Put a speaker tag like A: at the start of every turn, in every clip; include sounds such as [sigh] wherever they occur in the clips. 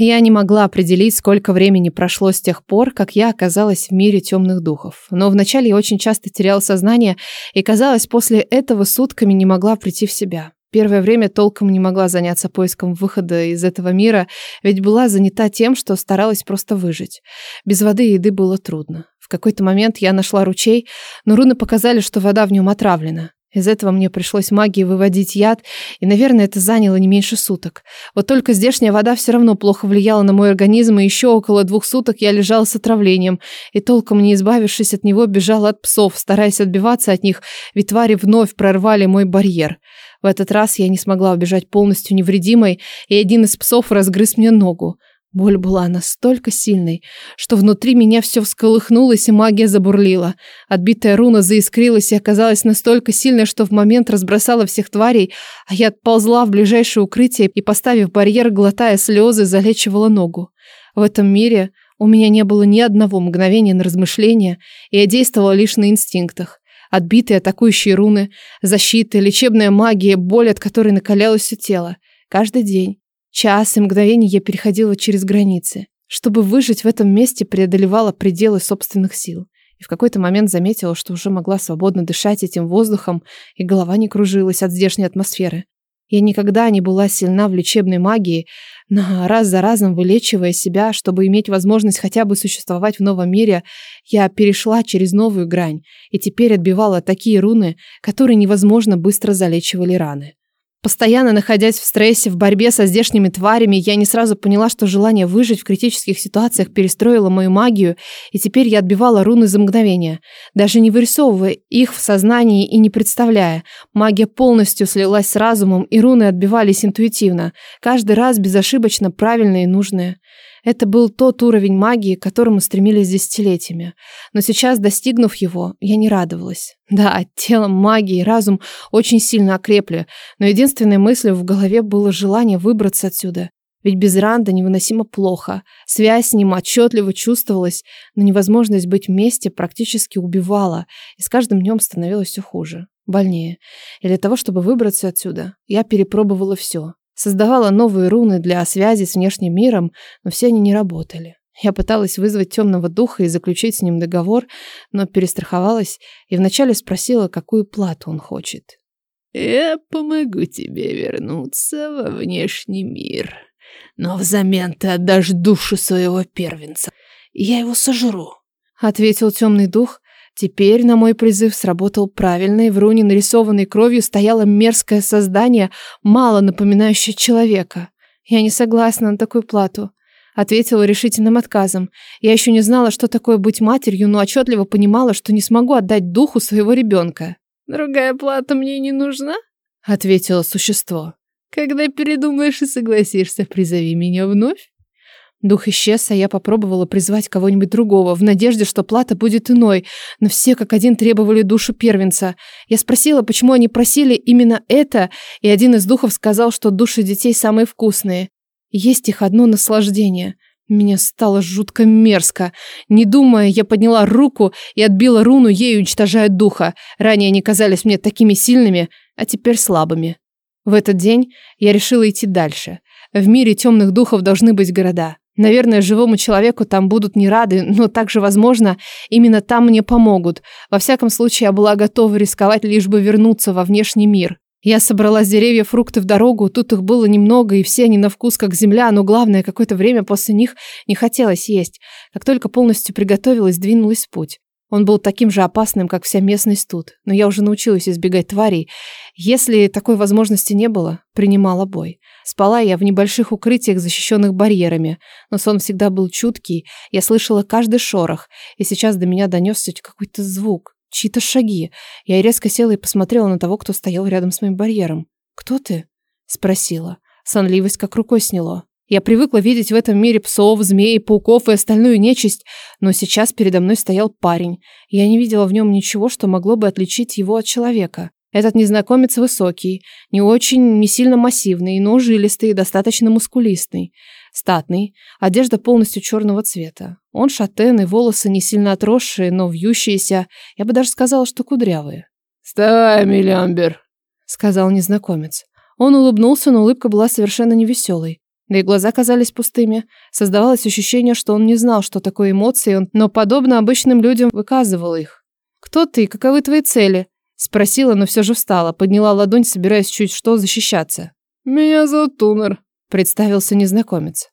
A: Я не могла определить, сколько времени прошло с тех пор, как я оказалась в мире темных духов. Но вначале я очень часто теряла сознание, и, казалось, после этого сутками не могла прийти в себя. Первое время толком не могла заняться поиском выхода из этого мира, ведь была занята тем, что старалась просто выжить. Без воды и еды было трудно. В какой-то момент я нашла ручей, но руны показали, что вода в нем отравлена. Из этого мне пришлось магии выводить яд, и, наверное, это заняло не меньше суток. Вот только здешняя вода все равно плохо влияла на мой организм, и еще около двух суток я лежала с отравлением, и толком не избавившись от него, бежала от псов, стараясь отбиваться от них, ведь твари вновь прорвали мой барьер. В этот раз я не смогла убежать полностью невредимой, и один из псов разгрыз мне ногу. Боль была настолько сильной, что внутри меня все всколыхнулось и магия забурлила. Отбитая руна заискрилась и оказалась настолько сильной, что в момент разбросала всех тварей, а я отползла в ближайшее укрытие и, поставив барьер, глотая слезы, залечивала ногу. В этом мире у меня не было ни одного мгновения на размышления, и я действовала лишь на инстинктах. Отбитые атакующие руны, защиты, лечебная магия, боль, от которой накалялось все тело. Каждый день Час и мгновений я переходила через границы. Чтобы выжить в этом месте, преодолевала пределы собственных сил. И в какой-то момент заметила, что уже могла свободно дышать этим воздухом, и голова не кружилась от здешней атмосферы. Я никогда не была сильна в лечебной магии, но раз за разом вылечивая себя, чтобы иметь возможность хотя бы существовать в новом мире, я перешла через новую грань и теперь отбивала такие руны, которые невозможно быстро залечивали раны. Постоянно находясь в стрессе, в борьбе со здешними тварями, я не сразу поняла, что желание выжить в критических ситуациях перестроило мою магию, и теперь я отбивала руны за мгновение, даже не вырисовывая их в сознании и не представляя. Магия полностью слилась с разумом, и руны отбивались интуитивно, каждый раз безошибочно правильные и нужные. Это был тот уровень магии, к которому стремились десятилетиями. Но сейчас, достигнув его, я не радовалась. Да, тело, магия и разум очень сильно окрепли, но единственной мыслью в голове было желание выбраться отсюда. Ведь без Ранда невыносимо плохо. Связь с ним отчетливо чувствовалась, но невозможность быть вместе практически убивала, и с каждым днем становилось все хуже, больнее. И для того, чтобы выбраться отсюда, я перепробовала все создавала новые руны для связи с внешним миром, но все они не работали. Я пыталась вызвать темного духа и заключить с ним договор, но перестраховалась и вначале спросила, какую плату он хочет.
B: «Я помогу тебе вернуться во внешний мир, но взамен ты отдашь душу своего первенца, и я его сожру», —
A: ответил темный дух, Теперь на мой призыв сработал правильный, в руне нарисованной кровью стояло мерзкое создание, мало напоминающее человека. «Я не согласна на такую плату», — ответила решительным отказом. Я еще не знала, что такое быть матерью, но отчетливо понимала, что не смогу отдать духу своего ребенка.
B: «Другая плата мне не нужна?»
A: — ответило существо.
B: «Когда передумаешь и согласишься, призови меня вновь».
A: Дух исчез, а я попробовала призвать кого-нибудь другого, в надежде, что плата будет иной, но все как один требовали душу первенца. Я спросила, почему они просили именно это, и один из духов сказал, что души детей самые вкусные. Есть их одно наслаждение. Мне стало жутко мерзко. Не думая, я подняла руку и отбила руну, ей уничтожая духа. Ранее они казались мне такими сильными, а теперь слабыми. В этот день я решила идти дальше. В мире темных духов должны быть города. Наверное, живому человеку там будут не рады, [laughs] но также, возможно, именно там мне помогут. Во всяком случае, я была готова рисковать, лишь бы вернуться во внешний мир. Я собрала с деревья фрукты в дорогу, тут их было немного, и все они на вкус как земля, но главное, какое-то время после них не хотелось есть. Как только полностью приготовилась, двинулась в путь. Он был таким же опасным, как вся местность тут, но я уже научилась избегать тварей. Если такой возможности не было, принимала бой. Спала я в небольших укрытиях, защищенных барьерами, но сон всегда был чуткий, я слышала каждый шорох, и сейчас до меня донесся какой-то звук, чьи-то шаги. Я резко села и посмотрела на того, кто стоял рядом с моим барьером. «Кто ты?» – спросила. Сонливость как рукой сняло. Я привыкла видеть в этом мире псов, змей, пауков и остальную нечисть, но сейчас передо мной стоял парень. Я не видела в нем ничего, что могло бы отличить его от человека. Этот незнакомец высокий, не очень, не сильно массивный, но жилистый и достаточно мускулистый, Статный, одежда полностью черного цвета. Он шатен и волосы не сильно отросшие, но вьющиеся, я бы даже сказала, что кудрявые.
B: «Вставай, Милямбер, —
A: сказал незнакомец. Он улыбнулся, но улыбка была совершенно невеселой. Да и глаза казались пустыми. Создавалось ощущение, что он не знал, что такое эмоции, но, подобно обычным людям, выказывал их. «Кто ты? Каковы твои цели?» Спросила, но все же встала, подняла ладонь, собираясь чуть что защищаться.
C: «Меня зовут Тунер», —
A: представился незнакомец.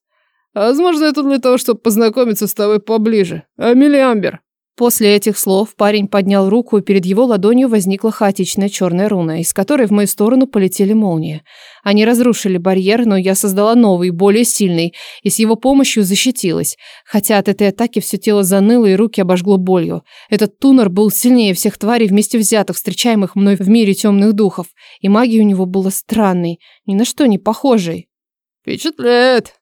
C: «Возможно, это для того, чтобы познакомиться с тобой поближе. Амили Амбер».
A: После этих слов парень поднял руку, и перед его ладонью возникла хаотичная черная руна, из которой в мою сторону полетели молнии. Они разрушили барьер, но я создала новый, более сильный, и с его помощью защитилась. Хотя от этой атаки все тело заныло и руки обожгло болью. Этот тунер был сильнее всех тварей вместе взятых, встречаемых мной в мире темных духов, и магия у него была странной, ни на что не похожей.
C: «Впечатляет!»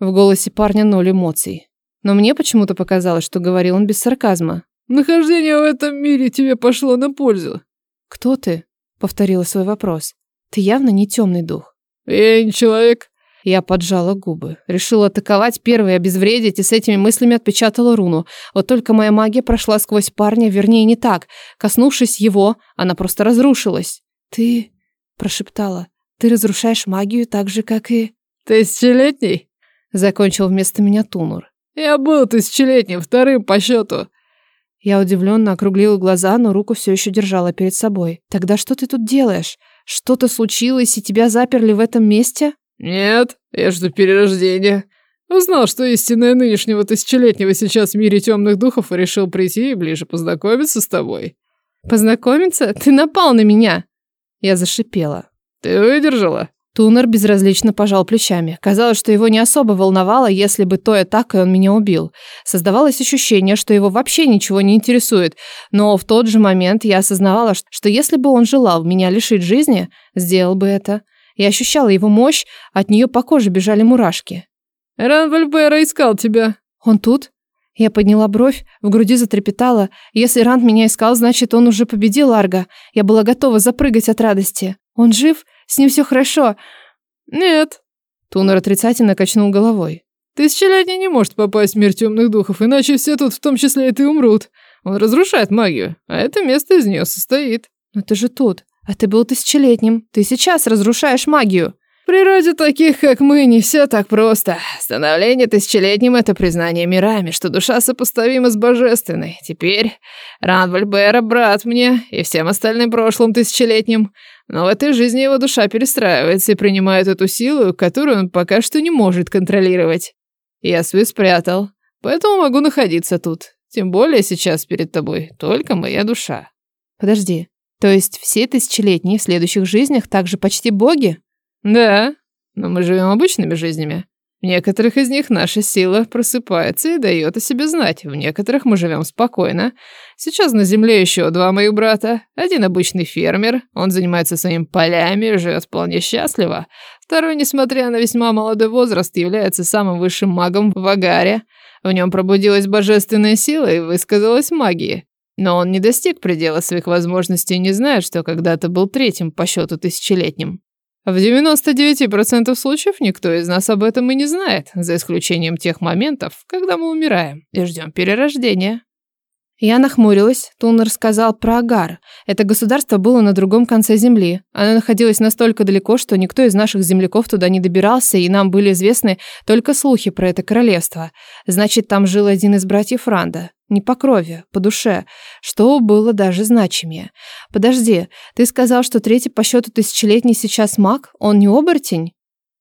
A: В голосе парня ноль эмоций. Но мне почему-то показалось, что говорил он без сарказма.
C: «Нахождение в этом мире тебе пошло на пользу».
A: «Кто ты?» — повторила свой вопрос. «Ты явно не темный дух».
C: «Я не человек».
A: Я поджала губы. Решила атаковать первый, обезвредить, и с этими мыслями отпечатала руну. Вот только моя магия прошла сквозь парня, вернее, не так. Коснувшись его, она просто разрушилась. «Ты...» — прошептала. «Ты разрушаешь магию так же, как и...»
C: «Тысячелетний?»
A: — закончил вместо меня Тунур.
C: Я был тысячелетним, вторым по счету.
A: Я удивленно округлила глаза, но руку все еще держала перед собой. «Тогда что ты тут делаешь? Что-то случилось, и тебя заперли в этом месте?»
C: «Нет, я жду перерождения. Узнал, что истинное нынешнего тысячелетнего сейчас в мире темных духов, и решил прийти и ближе познакомиться с тобой».
A: «Познакомиться? Ты напал на меня!» Я зашипела.
C: «Ты выдержала?»
A: Тунер безразлично пожал плечами. Казалось, что его не особо волновало, если бы то той атакой он меня убил. Создавалось ощущение, что его вообще ничего не интересует. Но в тот же момент я осознавала, что если бы он желал меня лишить жизни, сделал бы это. Я ощущала его мощь, от нее по коже бежали мурашки.
C: «Ран Вальбера искал тебя».
A: «Он тут?» Я подняла бровь, в груди затрепетала. Если Ранд меня искал, значит, он уже победил Арга. Я была готова запрыгать от радости. «Он жив?» С ним все хорошо».
C: «Нет».
A: Тунер отрицательно качнул головой.
C: «Тысячелетний не может попасть в мир темных духов, иначе все тут, в том числе и ты, умрут. Он разрушает магию, а это место из нее состоит».
A: «Но ты же тут, а ты был тысячелетним. Ты сейчас разрушаешь магию».
C: В природе таких, как мы, не все так просто. Становление тысячелетним — это признание мирами, что душа сопоставима с божественной. Теперь Ранвальбера брат мне и всем остальным прошлым тысячелетним. Но в этой жизни его душа перестраивается и принимает эту силу, которую он пока что не может контролировать. Я свой спрятал, поэтому могу находиться тут. Тем более сейчас перед тобой только моя душа.
A: Подожди, то есть все тысячелетние в следующих жизнях также почти боги?
C: Да, но мы живем обычными жизнями. В некоторых из них наша сила просыпается и дает о себе знать. В некоторых мы живем спокойно. Сейчас на земле еще два моих брата. Один обычный фермер, он занимается своими полями и живет вполне счастливо. Второй, несмотря на весьма молодой возраст, является самым высшим магом в Агаре. В нем пробудилась божественная сила и высказалась магия. Но он не достиг предела своих возможностей и не знает, что когда-то был третьим по счету тысячелетним. А в 99% случаев никто из нас об этом и не знает, за исключением тех моментов, когда мы умираем и ждем перерождения.
A: Я нахмурилась. Тун рассказал про Агар. Это государство было на другом конце земли. Оно находилось настолько далеко, что никто из наших земляков туда не добирался, и нам были известны только слухи про это королевство. Значит, там жил один из братьев Ранда не по крови, по душе, что было даже значимее. Подожди, ты сказал, что третий по счету тысячелетний сейчас маг? Он не оборотень?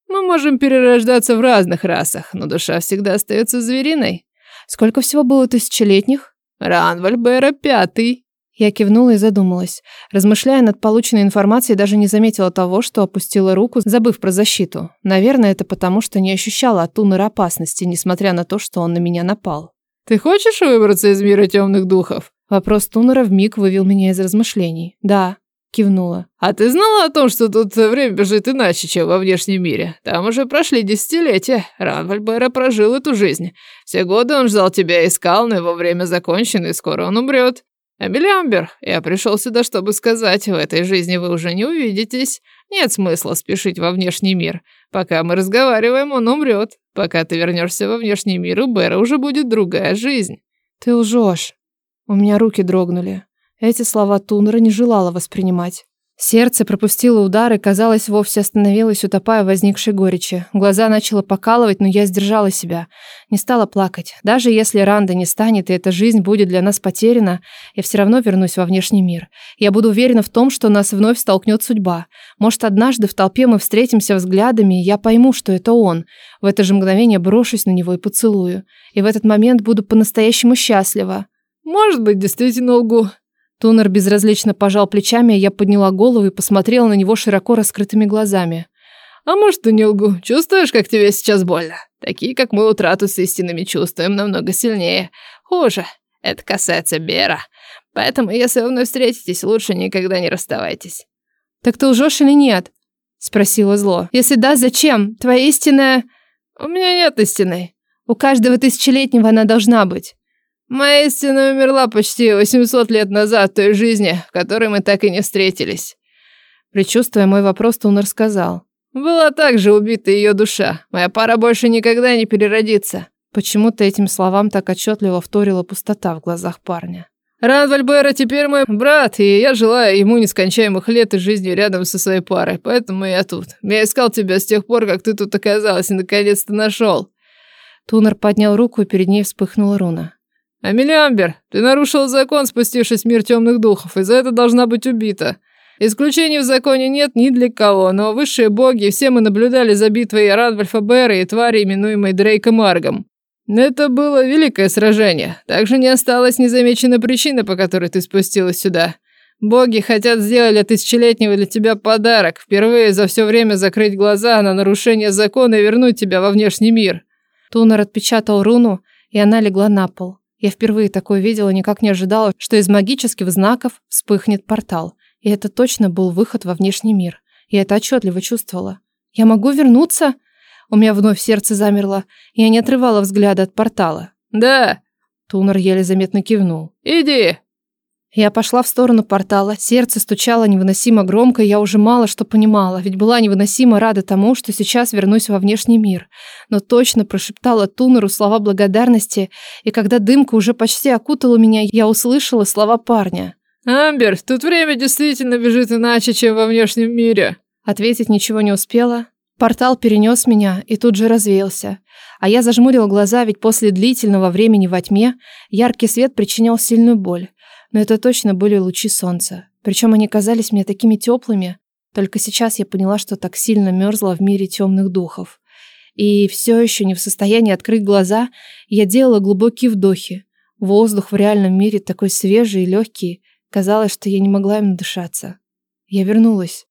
C: Мы можем перерождаться в разных расах, но душа всегда остается звериной.
A: Сколько всего было тысячелетних?
C: Ранваль пятый.
A: Я кивнула и задумалась. Размышляя над полученной информацией, даже не заметила того, что опустила руку, забыв про защиту. Наверное, это потому, что не ощущала от Тунера опасности, несмотря на то, что он на меня напал.
C: «Ты хочешь выбраться из мира темных духов?»
A: Вопрос Тунера в вмиг вывел меня из размышлений. «Да», — кивнула.
C: «А ты знала о том, что тут время бежит иначе, чем во внешнем мире? Там уже прошли десятилетия. Ран Вальбера прожил эту жизнь. Все годы он ждал тебя искал, но его время закончено, и скоро он умрет. Эмили Амбер, я пришел сюда, чтобы сказать, в этой жизни вы уже не увидитесь. Нет смысла спешить во внешний мир. Пока мы разговариваем, он умрет. Пока ты вернешься во внешний мир, у Бэра уже будет другая жизнь.
A: Ты лжешь. У меня руки дрогнули. Эти слова Тунра не желала воспринимать. Сердце пропустило удар и, казалось, вовсе остановилось, утопая в возникшей горечи. Глаза начало покалывать, но я сдержала себя. Не стала плакать. Даже если Ранда не станет, и эта жизнь будет для нас потеряна, я все равно вернусь во внешний мир. Я буду уверена в том, что нас вновь столкнет судьба. Может, однажды в толпе мы встретимся взглядами, и я пойму, что это он. В это же мгновение брошусь на него и поцелую. И в этот момент буду по-настоящему счастлива.
C: «Может быть, действительно лгу»,
A: Тунер безразлично пожал плечами, я подняла голову и посмотрела на него широко раскрытыми глазами.
C: «А может, и не лгу. Чувствуешь, как тебе сейчас больно? Такие, как мы, утрату с истинами чувствуем намного сильнее. Хуже. Это касается Бера. Поэтому, если вы вновь встретитесь, лучше никогда не расставайтесь».
A: «Так ты лжешь или нет?» — спросила зло. «Если да, зачем? Твоя истинная...»
C: «У меня нет истины.
A: У каждого тысячелетнего она должна быть».
C: Моя истина умерла почти 800 лет назад в той жизни, в которой мы так и не встретились.
A: Причувствуя мой вопрос, Тунер сказал.
C: Была также убита ее душа. Моя пара больше никогда не переродится.
A: Почему-то этим словам так отчетливо вторила пустота в глазах парня.
C: Ран Вальбера теперь мой брат, и я желаю ему нескончаемых лет и жизни рядом со своей парой, поэтому я тут. Я искал тебя с тех пор, как ты тут оказалась, и наконец-то нашел.
A: Тунер поднял руку, и перед ней вспыхнула руна.
C: Э, «Амели Амбер, ты нарушила закон, спустившись в мир темных духов, и за это должна быть убита. Исключений в законе нет ни для кого, но высшие боги, все мы наблюдали за битвой Радвольфа Берри и твари, именуемой Дрейком Аргом. Это было великое сражение. Также не осталась незамеченной причины, по которой ты спустилась сюда. Боги хотят сделать для тысячелетнего для тебя подарок, впервые за все время закрыть глаза на нарушение закона и вернуть тебя во внешний мир».
A: Тунер отпечатал руну, и она легла на пол. Я впервые такое видела, никак не ожидала, что из магических знаков вспыхнет портал. И это точно был выход во внешний мир. Я это отчетливо чувствовала. «Я могу вернуться?» У меня вновь сердце замерло. Я не отрывала взгляда от портала.
C: «Да!»
A: Тунер еле заметно кивнул.
C: «Иди!»
A: Я пошла в сторону портала. Сердце стучало невыносимо громко, я уже мало что понимала, ведь была невыносимо рада тому, что сейчас вернусь во внешний мир. Но точно прошептала Тунеру слова благодарности, и когда дымка уже почти окутала меня, я услышала слова парня.
C: «Амбер, тут время действительно бежит иначе, чем во внешнем мире».
A: Ответить ничего не успела. Портал перенес меня и тут же развеялся. А я зажмурила глаза, ведь после длительного времени во тьме яркий свет причинял сильную боль но это точно были лучи солнца. Причем они казались мне такими теплыми, только сейчас я поняла, что так сильно мерзла в мире темных духов. И все еще не в состоянии открыть глаза, я делала глубокие вдохи. Воздух в реальном мире такой свежий и легкий, казалось, что я не могла им дышаться. Я вернулась.